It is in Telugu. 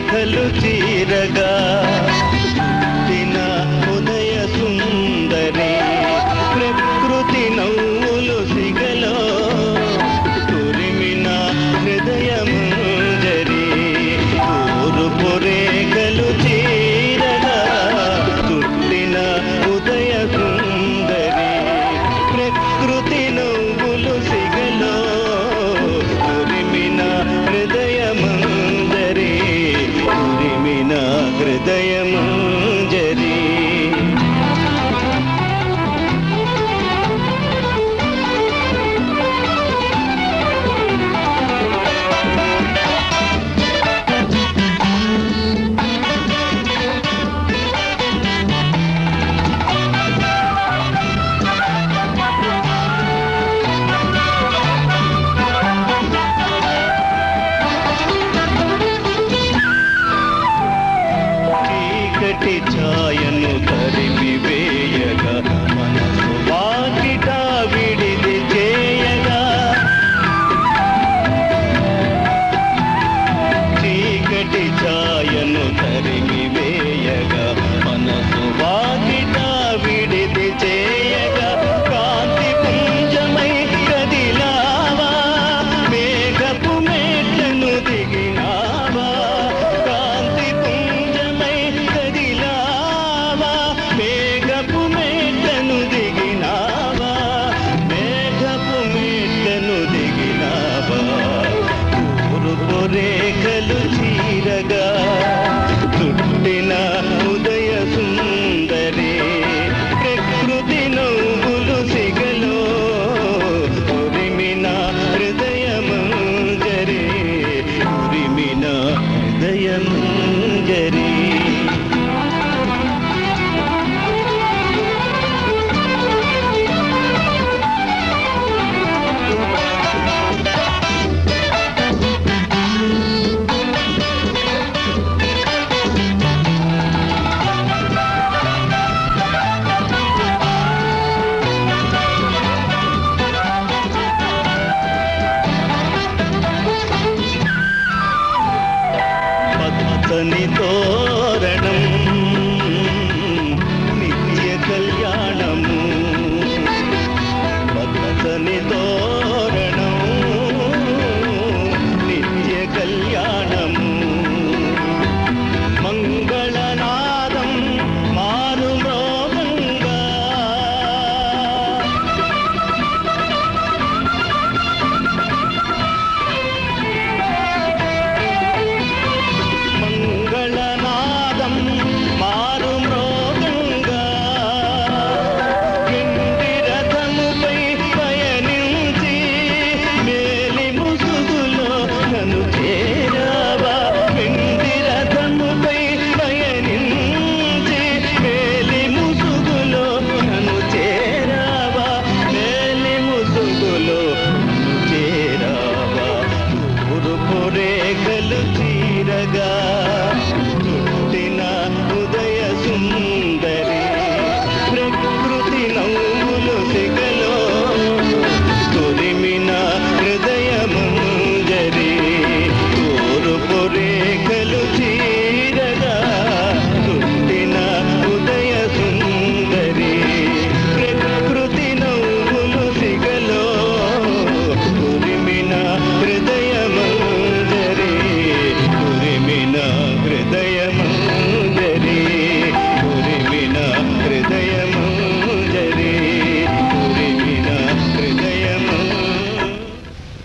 రేఖలు చీరగా తిన ఉదయ సుందరి ప్రకృతి నవ్వులు సిగలో తురిమిన హృదయం జరి ఊరుపు రేఖలు చీరగా తుట్టిన ఉదయ సుందరి ప్రకృతి నవ్వు ഹൃദയമോ ಚಾಯನು him. వెలు తీరగా